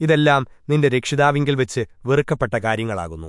ഇതെല്ലാം നിന്റെ രക്ഷിതാവിങ്കിൽ വെച്ച് വെറുക്കപ്പെട്ട കാര്യങ്ങളാകുന്നു.